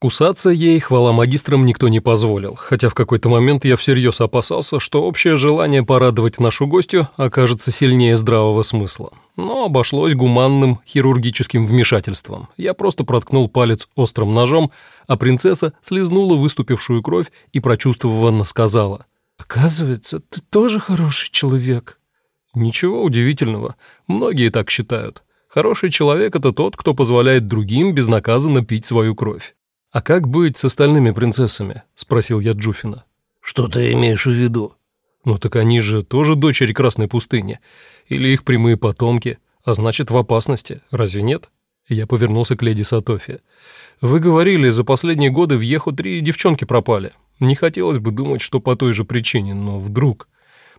Кусаться ей, хвала магистрам, никто не позволил, хотя в какой-то момент я всерьез опасался, что общее желание порадовать нашу гостью окажется сильнее здравого смысла. Но обошлось гуманным хирургическим вмешательством. Я просто проткнул палец острым ножом, а принцесса слезнула выступившую кровь и прочувствованно сказала. «Оказывается, ты тоже хороший человек». Ничего удивительного, многие так считают. Хороший человек — это тот, кто позволяет другим безнаказанно пить свою кровь. «А как быть с остальными принцессами?» — спросил я Джуфина. «Что ты имеешь в виду?» «Ну так они же тоже дочери Красной пустыни. Или их прямые потомки, а значит, в опасности. Разве нет?» Я повернулся к леди Сатофи. «Вы говорили, за последние годы в Еху три девчонки пропали. Не хотелось бы думать, что по той же причине, но вдруг...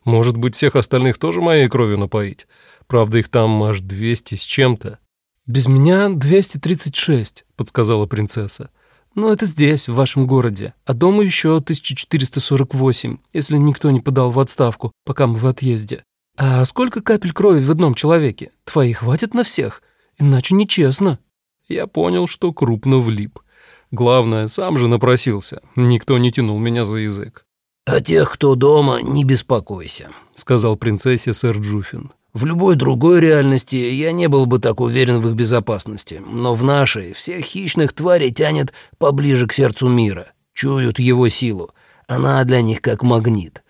Может быть, всех остальных тоже моей кровью напоить? Правда, их там аж двести с чем-то». «Без меня 236», — подсказала принцесса. Но это здесь, в вашем городе, а дома еще 1448, если никто не подал в отставку, пока мы в отъезде. А сколько капель крови в одном человеке? Твои хватит на всех? Иначе нечестно». Я понял, что крупно влип. Главное, сам же напросился, никто не тянул меня за язык. «О тех, кто дома, не беспокойся», — сказал принцессе сэр Джуфин. В любой другой реальности я не был бы так уверен в их безопасности, но в нашей всех хищных тварей тянет поближе к сердцу мира, чуют его силу. Она для них как магнит.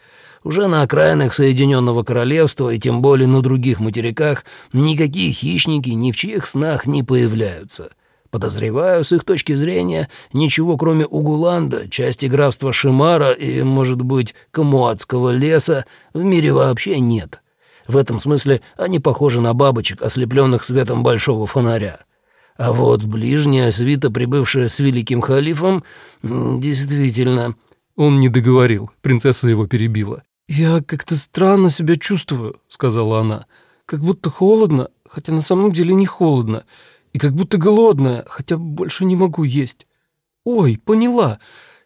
Уже на окраинах Соединенного Королевства и тем более на других материках никакие хищники ни в чьих снах не появляются. Подозреваю, с их точки зрения, ничего кроме Угуланда, части графства Шимара и, может быть, Камуатского леса в мире вообще нет». В этом смысле они похожи на бабочек, ослепленных светом большого фонаря. А вот ближняя свита, прибывшая с великим халифом, действительно...» Он не договорил, принцесса его перебила. «Я как-то странно себя чувствую», — сказала она. «Как будто холодно, хотя на самом деле не холодно. И как будто голодная, хотя больше не могу есть. Ой, поняла.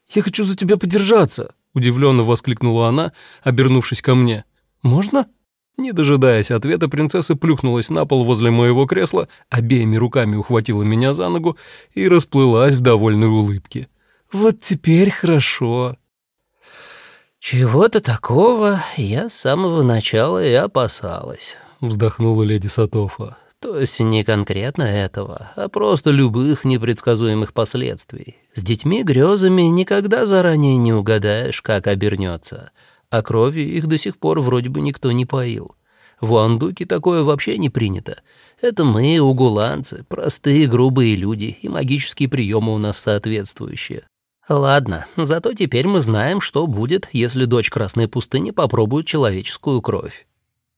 Я хочу за тебя подержаться», — удивленно воскликнула она, обернувшись ко мне. «Можно?» Не дожидаясь ответа, принцесса плюхнулась на пол возле моего кресла, обеими руками ухватила меня за ногу и расплылась в довольной улыбке. «Вот теперь хорошо». «Чего-то такого я с самого начала и опасалась», — вздохнула леди Сатофа. «То есть не конкретно этого, а просто любых непредсказуемых последствий. С детьми-грезами никогда заранее не угадаешь, как обернется» а крови их до сих пор вроде бы никто не поил. В Уандуке такое вообще не принято. Это мы, угуланцы, простые грубые люди, и магические приемы у нас соответствующие. Ладно, зато теперь мы знаем, что будет, если дочь Красной пустыни попробует человеческую кровь.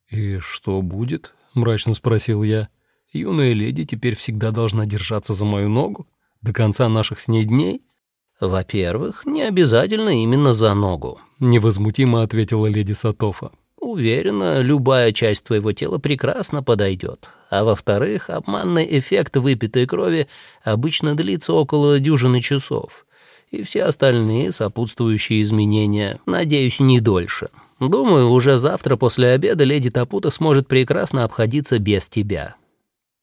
«И что будет?» — мрачно спросил я. «Юная леди теперь всегда должна держаться за мою ногу? До конца наших с ней дней?» «Во-первых, не обязательно именно за ногу», — невозмутимо ответила леди Сатофа. «Уверена, любая часть твоего тела прекрасно подойдет. А во-вторых, обманный эффект выпитой крови обычно длится около дюжины часов. И все остальные сопутствующие изменения, надеюсь, не дольше. Думаю, уже завтра после обеда леди Тапута сможет прекрасно обходиться без тебя».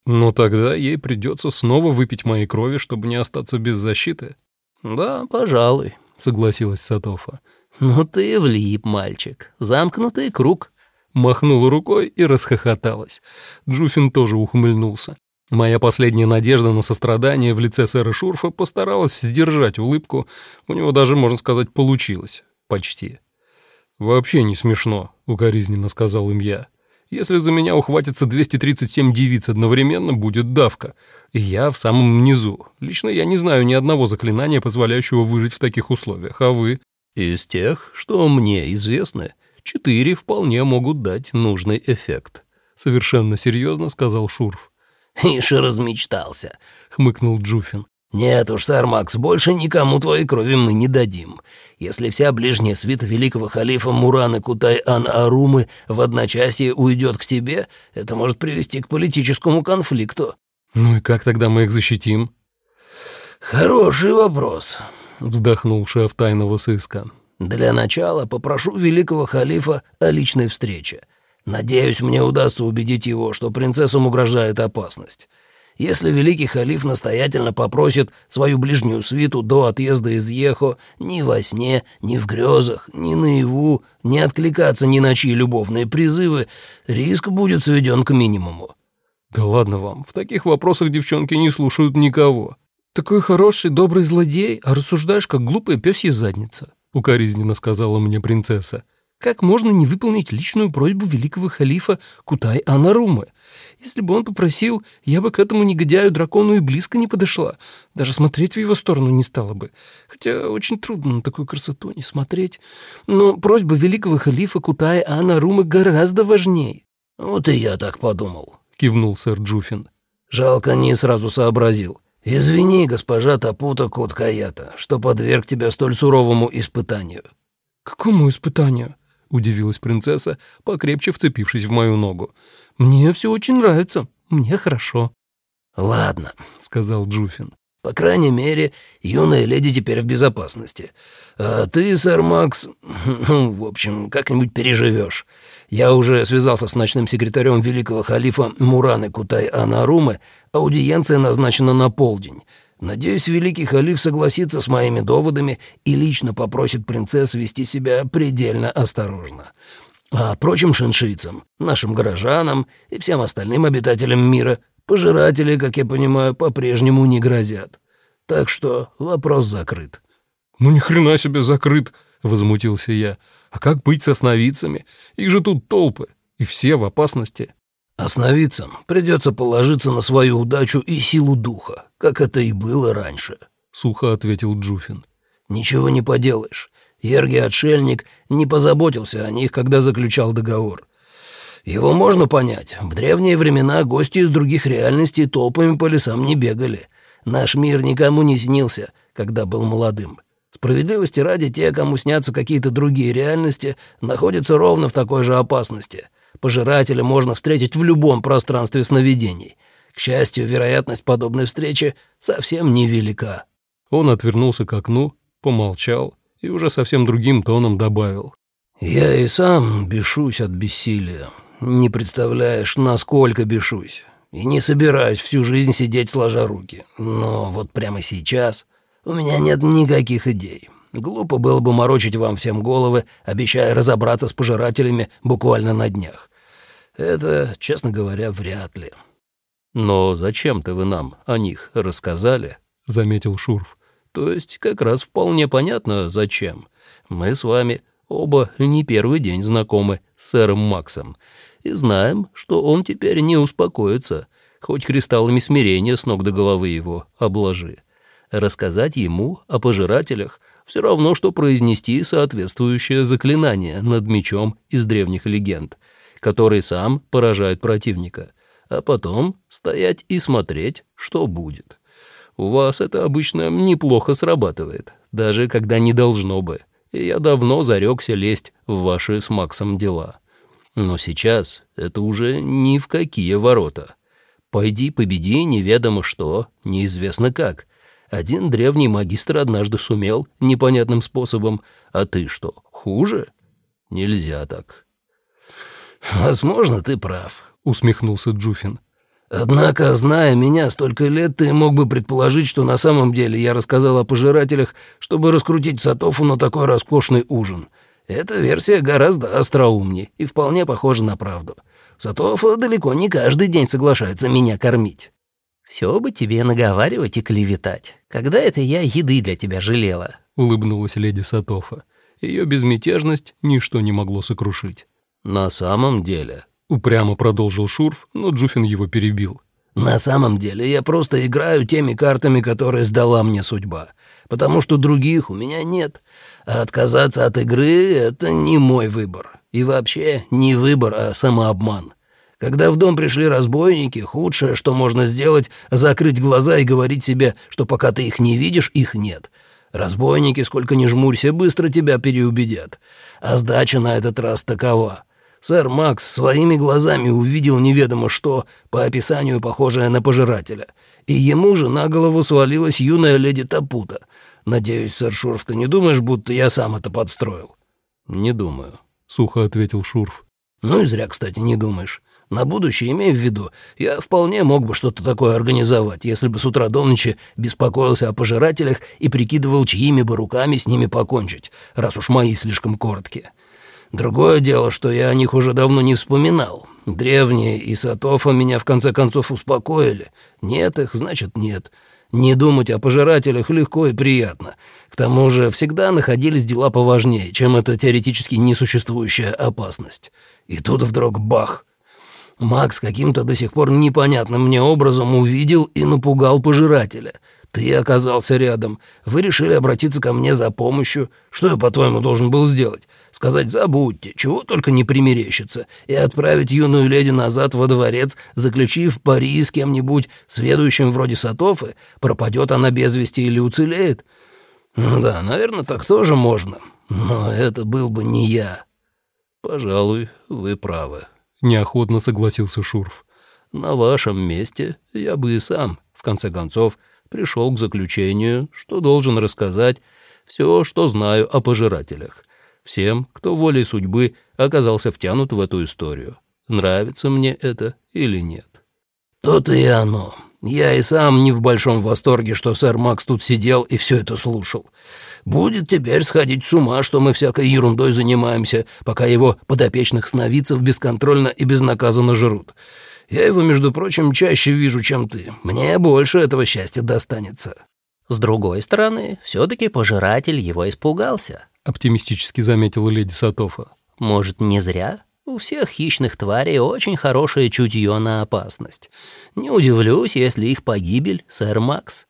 «Ну тогда ей придется снова выпить моей крови, чтобы не остаться без защиты», «Да, пожалуй», — согласилась Сатофа. «Ну ты влип, мальчик. Замкнутый круг». Махнула рукой и расхохоталась. Джуфин тоже ухмыльнулся. Моя последняя надежда на сострадание в лице сэра Шурфа постаралась сдержать улыбку. У него даже, можно сказать, получилось. Почти. «Вообще не смешно», — укоризненно сказал им я. Если за меня ухватится 237 девиц одновременно, будет давка. Я в самом низу. Лично я не знаю ни одного заклинания, позволяющего выжить в таких условиях. А вы? Из тех, что мне известны, четыре вполне могут дать нужный эффект. Совершенно серьезно сказал Шурф. «Ишь размечтался», — хмыкнул Джуфин. «Нет уж, сэр Макс, больше никому твоей крови мы не дадим. Если вся ближняя свита великого халифа Мураны Кутай-Ан-Арумы в одночасье уйдет к тебе, это может привести к политическому конфликту». «Ну и как тогда мы их защитим?» «Хороший вопрос», — вздохнул шеф тайного сыска. «Для начала попрошу великого халифа о личной встрече. Надеюсь, мне удастся убедить его, что принцессам угрожает опасность. Если великий халиф настоятельно попросит свою ближнюю свиту до отъезда из Ехо ни во сне, ни в грезах, ни наяву, не откликаться ни на чьи любовные призывы, риск будет сведен к минимуму. «Да ладно вам, в таких вопросах девчонки не слушают никого». «Такой хороший, добрый злодей, а рассуждаешь, как глупая пёсья задница», — укоризненно сказала мне принцесса. «Как можно не выполнить личную просьбу великого халифа Кутай-Анарумы? Если бы он попросил, я бы к этому негодяю-дракону и близко не подошла, даже смотреть в его сторону не стала бы. Хотя очень трудно на такую красоту не смотреть. Но просьба великого халифа Кутай-Анарумы гораздо важнее». «Вот и я так подумал», — кивнул сэр Джуфин. «Жалко, не сразу сообразил. Извини, госпожа Тапута Коткаята, что подверг тебя столь суровому испытанию». «Какому испытанию?» — удивилась принцесса, покрепче вцепившись в мою ногу. «Мне все очень нравится. Мне хорошо». «Ладно», — сказал Джуфин. По крайней мере, юная леди теперь в безопасности. А ты, сэр Макс, ну, в общем, как-нибудь переживешь. Я уже связался с ночным секретарем великого халифа Мураны Кутай Анарумы. Аудиенция назначена на полдень. Надеюсь, великий халиф согласится с моими доводами и лично попросит принцесс вести себя предельно осторожно. А прочим шиншийцам, нашим горожанам и всем остальным обитателям мира – Пожиратели, как я понимаю, по-прежнему не грозят. Так что вопрос закрыт». «Ну ни хрена себе закрыт», — возмутился я. «А как быть с основицами? Их же тут толпы, и все в опасности». «Основицам придется положиться на свою удачу и силу духа, как это и было раньше», — сухо ответил Джуфин. «Ничего не поделаешь. Ерги-отшельник не позаботился о них, когда заключал договор. Его можно понять. В древние времена гости из других реальностей толпами по лесам не бегали. Наш мир никому не снился, когда был молодым. Справедливости ради, те, кому снятся какие-то другие реальности, находятся ровно в такой же опасности. Пожирателя можно встретить в любом пространстве сновидений. К счастью, вероятность подобной встречи совсем невелика». Он отвернулся к окну, помолчал и уже совсем другим тоном добавил. «Я и сам бешусь от бессилия. Не представляешь, насколько бешусь. И не собираюсь всю жизнь сидеть сложа руки. Но вот прямо сейчас у меня нет никаких идей. Глупо было бы морочить вам всем головы, обещая разобраться с пожирателями буквально на днях. Это, честно говоря, вряд ли. «Но зачем-то вы нам о них рассказали?» — заметил Шурф. «То есть как раз вполне понятно, зачем. Мы с вами оба не первый день знакомы с сэром Максом, и знаем, что он теперь не успокоится, хоть кристаллами смирения с ног до головы его обложи. Рассказать ему о пожирателях все равно, что произнести соответствующее заклинание над мечом из древних легенд, который сам поражает противника, а потом стоять и смотреть, что будет. У вас это обычно неплохо срабатывает, даже когда не должно бы, и я давно зарекся лезть в ваши с Максом дела. Но сейчас это уже ни в какие ворота. Пойди победи неведомо что, неизвестно как. Один древний магистр однажды сумел непонятным способом, а ты что, хуже? Нельзя так. «Возможно, ты прав», — усмехнулся Джуфин. «Однако, зная меня столько лет, ты мог бы предположить, что на самом деле я рассказал о пожирателях, чтобы раскрутить Сатофу на такой роскошный ужин. Эта версия гораздо остроумнее и вполне похожа на правду. Сатов далеко не каждый день соглашается меня кормить». «Все бы тебе наговаривать и клеветать. Когда это я еды для тебя жалела?» — улыбнулась леди Сатофа. Ее безмятежность ничто не могло сокрушить. «На самом деле...» — упрямо продолжил Шурф, но Джуфин его перебил. «На самом деле я просто играю теми картами, которые сдала мне судьба, потому что других у меня нет. А отказаться от игры — это не мой выбор. И вообще не выбор, а самообман. Когда в дом пришли разбойники, худшее, что можно сделать, закрыть глаза и говорить себе, что пока ты их не видишь, их нет. Разбойники, сколько ни жмурься, быстро тебя переубедят. А сдача на этот раз такова. Сэр Макс своими глазами увидел неведомо что, по описанию похожее на пожирателя. И ему же на голову свалилась юная леди Тапута — Надеюсь, сэр Шурф, ты не думаешь, будто я сам это подстроил?» «Не думаю», — сухо ответил Шурф. «Ну и зря, кстати, не думаешь. На будущее имей в виду, я вполне мог бы что-то такое организовать, если бы с утра до ночи беспокоился о пожирателях и прикидывал, чьими бы руками с ними покончить, раз уж мои слишком короткие. Другое дело, что я о них уже давно не вспоминал. Древние и Сатофа меня в конце концов успокоили. Нет их, значит нет. Не думать о пожирателях легко и приятно. К тому же всегда находились дела поважнее, чем эта теоретически несуществующая опасность. И тут вдруг бах — Макс каким-то до сих пор непонятным мне образом увидел и напугал пожирателя. Ты оказался рядом. Вы решили обратиться ко мне за помощью. Что я, по-твоему, должен был сделать? Сказать «забудьте», чего только не примерещится, и отправить юную леди назад во дворец, заключив пари с кем-нибудь, сведущим вроде Сатофы, пропадет она без вести или уцелеет? Да, наверное, так тоже можно, но это был бы не я. Пожалуй, вы правы неохотно согласился Шурф. «На вашем месте я бы и сам, в конце концов, пришел к заключению, что должен рассказать все, что знаю о пожирателях, всем, кто волей судьбы оказался втянут в эту историю. Нравится мне это или нет?» «То-то и оно. Я и сам не в большом восторге, что сэр Макс тут сидел и все это слушал. Будет теперь сходить с ума, что мы всякой ерундой занимаемся, пока его подопечных сновидцев бесконтрольно и безнаказанно жрут. Я его, между прочим, чаще вижу, чем ты. Мне больше этого счастья достанется». «С другой стороны, все-таки пожиратель его испугался», — оптимистически заметила леди Сатофа. «Может, не зря? У всех хищных тварей очень хорошее чутье на опасность. Не удивлюсь, если их погибель — сэр Макс».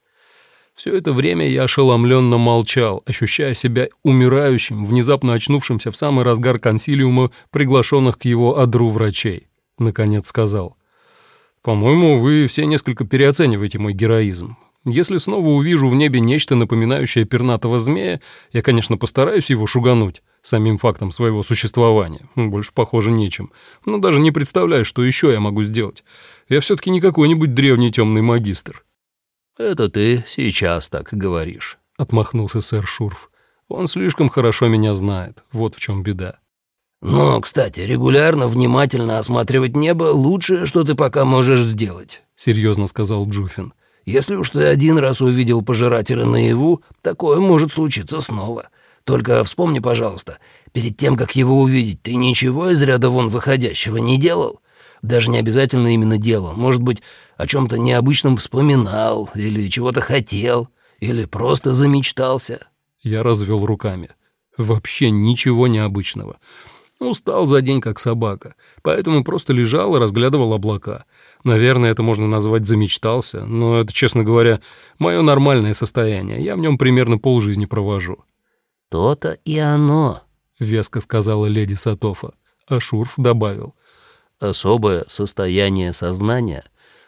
Все это время я ошеломленно молчал, ощущая себя умирающим, внезапно очнувшимся в самый разгар консилиума приглашенных к его адру врачей. Наконец сказал. «По-моему, вы все несколько переоцениваете мой героизм. Если снова увижу в небе нечто напоминающее пернатого змея, я, конечно, постараюсь его шугануть самим фактом своего существования. Больше, похоже, нечем. Но даже не представляю, что еще я могу сделать. Я все-таки не какой-нибудь древний темный магистр». «Это ты сейчас так говоришь», — отмахнулся сэр Шурф. «Он слишком хорошо меня знает, вот в чем беда». «Но, кстати, регулярно внимательно осматривать небо — лучшее, что ты пока можешь сделать», — серьезно сказал Джуфин. «Если уж ты один раз увидел пожирателя наяву, такое может случиться снова. Только вспомни, пожалуйста, перед тем, как его увидеть, ты ничего из ряда вон выходящего не делал? Даже не обязательно именно делал. Может быть, о чем-то необычном вспоминал, или чего-то хотел, или просто замечтался. Я развел руками. Вообще ничего необычного. Устал за день, как собака, поэтому просто лежал и разглядывал облака. Наверное, это можно назвать «замечтался», но это, честно говоря, мое нормальное состояние. Я в нем примерно полжизни провожу. «То-то и оно», — веско сказала леди Сатофа. А Шурф добавил. «Особое состояние сознания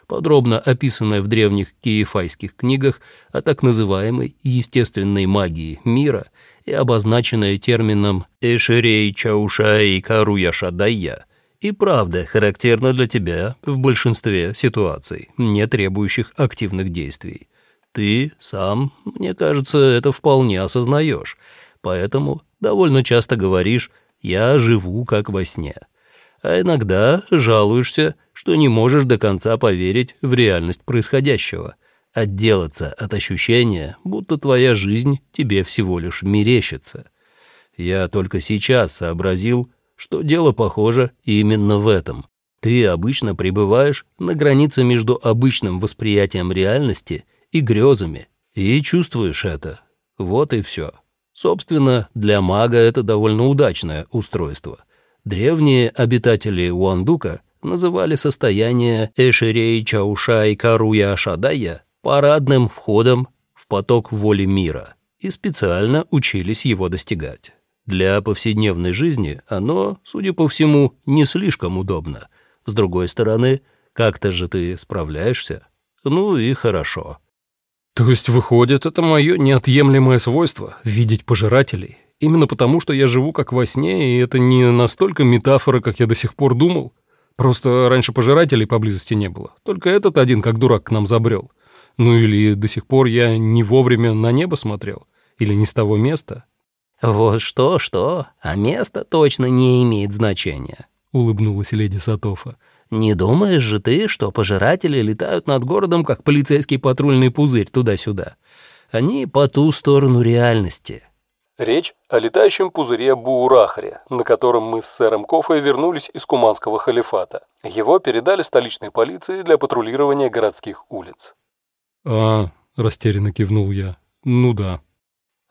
подробно описанная в древних киефайских книгах о так называемой естественной магии мира и обозначенная термином «эшерей чаушай каруя шадайя», и правда характерна для тебя в большинстве ситуаций, не требующих активных действий. Ты сам, мне кажется, это вполне осознаешь, поэтому довольно часто говоришь «я живу как во сне» а иногда жалуешься, что не можешь до конца поверить в реальность происходящего, отделаться от ощущения, будто твоя жизнь тебе всего лишь мерещится. Я только сейчас сообразил, что дело похоже именно в этом. Ты обычно пребываешь на границе между обычным восприятием реальности и грезами, и чувствуешь это. Вот и все. Собственно, для мага это довольно удачное устройство — Древние обитатели Уандука называли состояние Эшерей Чаушай Каруя Шадая парадным входом в поток воли мира и специально учились его достигать. Для повседневной жизни оно, судя по всему, не слишком удобно. С другой стороны, как-то же ты справляешься. Ну и хорошо. То есть, выходит, это мое неотъемлемое свойство — видеть пожирателей, Именно потому, что я живу как во сне, и это не настолько метафора, как я до сих пор думал. Просто раньше пожирателей поблизости не было. Только этот один, как дурак, к нам забрел. Ну или до сих пор я не вовремя на небо смотрел. Или не с того места. «Вот что-что, а место точно не имеет значения», — улыбнулась леди Сатофа. Не думаешь же ты, что пожиратели летают над городом, как полицейский патрульный пузырь туда-сюда? Они по ту сторону реальности». Речь о летающем пузыре Буурахре, на котором мы с сэром Кофой вернулись из Куманского халифата. Его передали столичной полиции для патрулирования городских улиц. «А, — растерянно кивнул я, — ну да».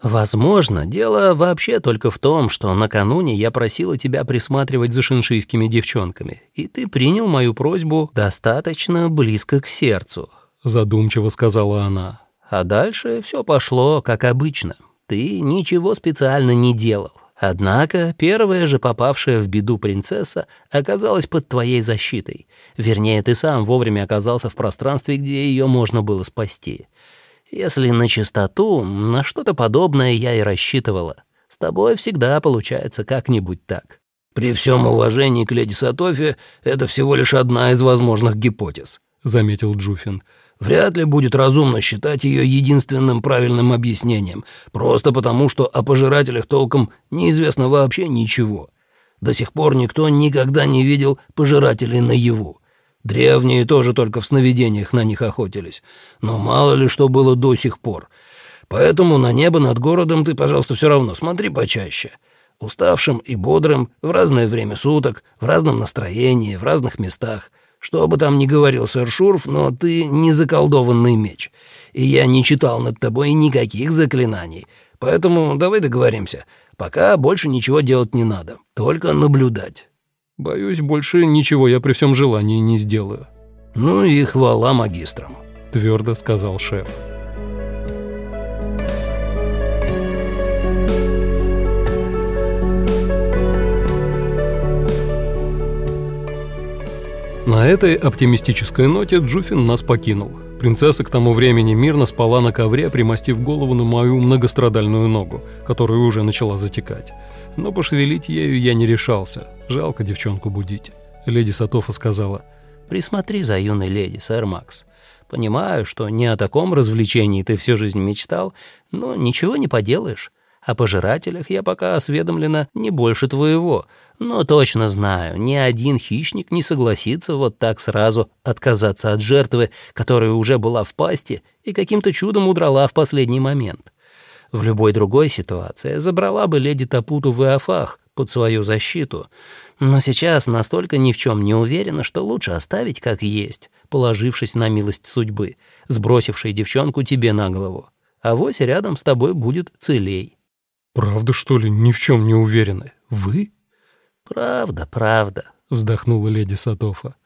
«Возможно, дело вообще только в том, что накануне я просила тебя присматривать за шиншийскими девчонками, и ты принял мою просьбу достаточно близко к сердцу», — задумчиво сказала она. «А дальше все пошло как обычно. Ты ничего специально не делал. Однако первая же попавшая в беду принцесса оказалась под твоей защитой. Вернее, ты сам вовремя оказался в пространстве, где ее можно было спасти. Если на чистоту, на что-то подобное я и рассчитывала. С тобой всегда получается как-нибудь так. При всем уважении к леди Сатофе, это всего лишь одна из возможных гипотез, заметил Джуфин. Вряд ли будет разумно считать ее единственным правильным объяснением, просто потому, что о пожирателях толком неизвестно вообще ничего. До сих пор никто никогда не видел пожирателей наяву. Древние тоже только в сновидениях на них охотились, но мало ли что было до сих пор. Поэтому на небо над городом ты, пожалуйста, все равно смотри почаще. Уставшим и бодрым, в разное время суток, в разном настроении, в разных местах — что бы там ни говорил сэр Шурф, но ты не заколдованный меч, и я не читал над тобой никаких заклинаний. Поэтому давай договоримся. Пока больше ничего делать не надо, только наблюдать». «Боюсь, больше ничего я при всем желании не сделаю». «Ну и хвала магистрам», — твердо сказал шеф. На этой оптимистической ноте Джуфин нас покинул. Принцесса к тому времени мирно спала на ковре, примостив голову на мою многострадальную ногу, которая уже начала затекать. Но пошевелить ею я не решался. Жалко девчонку будить. Леди Сатофа сказала, «Присмотри за юной леди, сэр Макс. Понимаю, что не о таком развлечении ты всю жизнь мечтал, но ничего не поделаешь. О пожирателях я пока осведомлена не больше твоего, но точно знаю, ни один хищник не согласится вот так сразу отказаться от жертвы, которая уже была в пасти и каким-то чудом удрала в последний момент. В любой другой ситуации забрала бы леди Тапуту в Иофах под свою защиту, но сейчас настолько ни в чем не уверена, что лучше оставить как есть, положившись на милость судьбы, сбросившей девчонку тебе на голову. А вось рядом с тобой будет целей. «Правда, что ли, ни в чем не уверены? Вы?» «Правда, правда», — вздохнула леди Сатофа.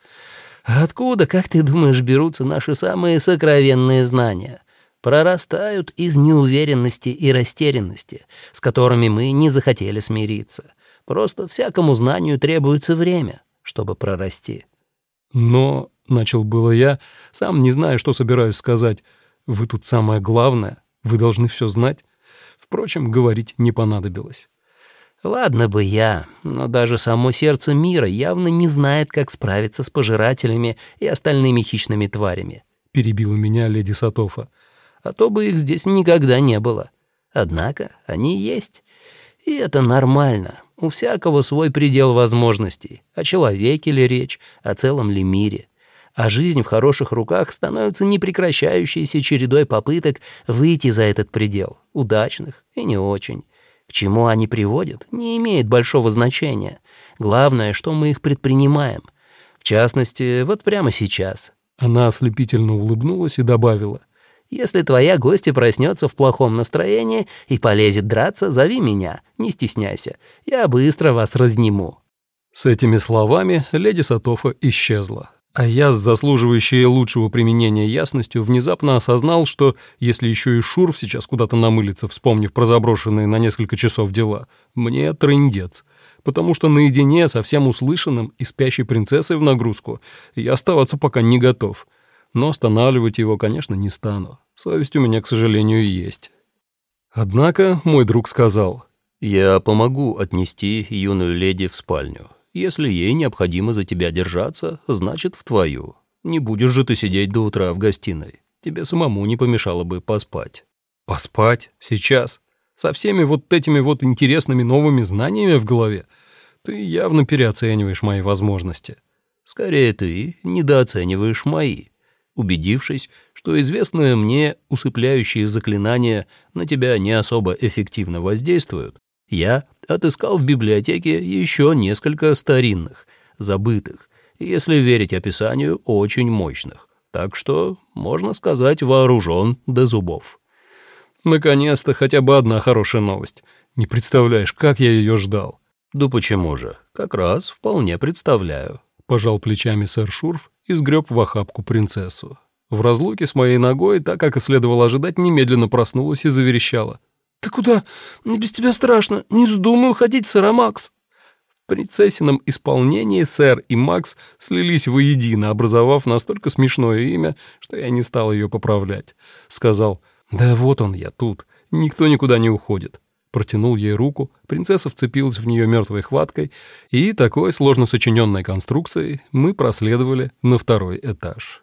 «Откуда, как ты думаешь, берутся наши самые сокровенные знания?» прорастают из неуверенности и растерянности, с которыми мы не захотели смириться. Просто всякому знанию требуется время, чтобы прорасти. Но, — начал было я, сам не знаю, что собираюсь сказать, вы тут самое главное, вы должны все знать. Впрочем, говорить не понадобилось. Ладно бы я, но даже само сердце мира явно не знает, как справиться с пожирателями и остальными хищными тварями. Перебила меня леди Сатофа. А то бы их здесь никогда не было. Однако они есть. И это нормально. У всякого свой предел возможностей. О человеке ли речь, о целом ли мире а жизнь в хороших руках становится непрекращающейся чередой попыток выйти за этот предел, удачных и не очень. К чему они приводят, не имеет большого значения. Главное, что мы их предпринимаем. В частности, вот прямо сейчас. Она ослепительно улыбнулась и добавила. «Если твоя гостья проснется в плохом настроении и полезет драться, зови меня, не стесняйся. Я быстро вас разниму». С этими словами леди Сатофа исчезла. А я с заслуживающей лучшего применения ясностью внезапно осознал, что если еще и Шурф сейчас куда-то намылится, вспомнив про заброшенные на несколько часов дела, мне трындец. Потому что наедине со всем услышанным и спящей принцессой в нагрузку я оставаться пока не готов. Но останавливать его, конечно, не стану. Совесть у меня, к сожалению, есть. Однако мой друг сказал, «Я помогу отнести юную леди в спальню». Если ей необходимо за тебя держаться, значит, в твою. Не будешь же ты сидеть до утра в гостиной. Тебе самому не помешало бы поспать». «Поспать? Сейчас? Со всеми вот этими вот интересными новыми знаниями в голове? Ты явно переоцениваешь мои возможности». Скорее, ты недооцениваешь мои. Убедившись, что известные мне усыпляющие заклинания на тебя не особо эффективно воздействуют, я отыскал в библиотеке еще несколько старинных, забытых, если верить описанию, очень мощных. Так что, можно сказать, вооружен до зубов. Наконец-то хотя бы одна хорошая новость. Не представляешь, как я ее ждал. Да почему же? Как раз вполне представляю пожал плечами сэр Шурф и сгреб в охапку принцессу. В разлуке с моей ногой, так как и следовало ожидать, немедленно проснулась и заверещала. «Ты куда? Мне без тебя страшно. Не вздумай уходить, сэр Макс!» В принцессином исполнении сэр и Макс слились воедино, образовав настолько смешное имя, что я не стал ее поправлять. Сказал, «Да вот он я тут, никто никуда не уходит протянул ей руку, принцесса вцепилась в нее мертвой хваткой, и такой сложно сочиненной конструкцией мы проследовали на второй этаж.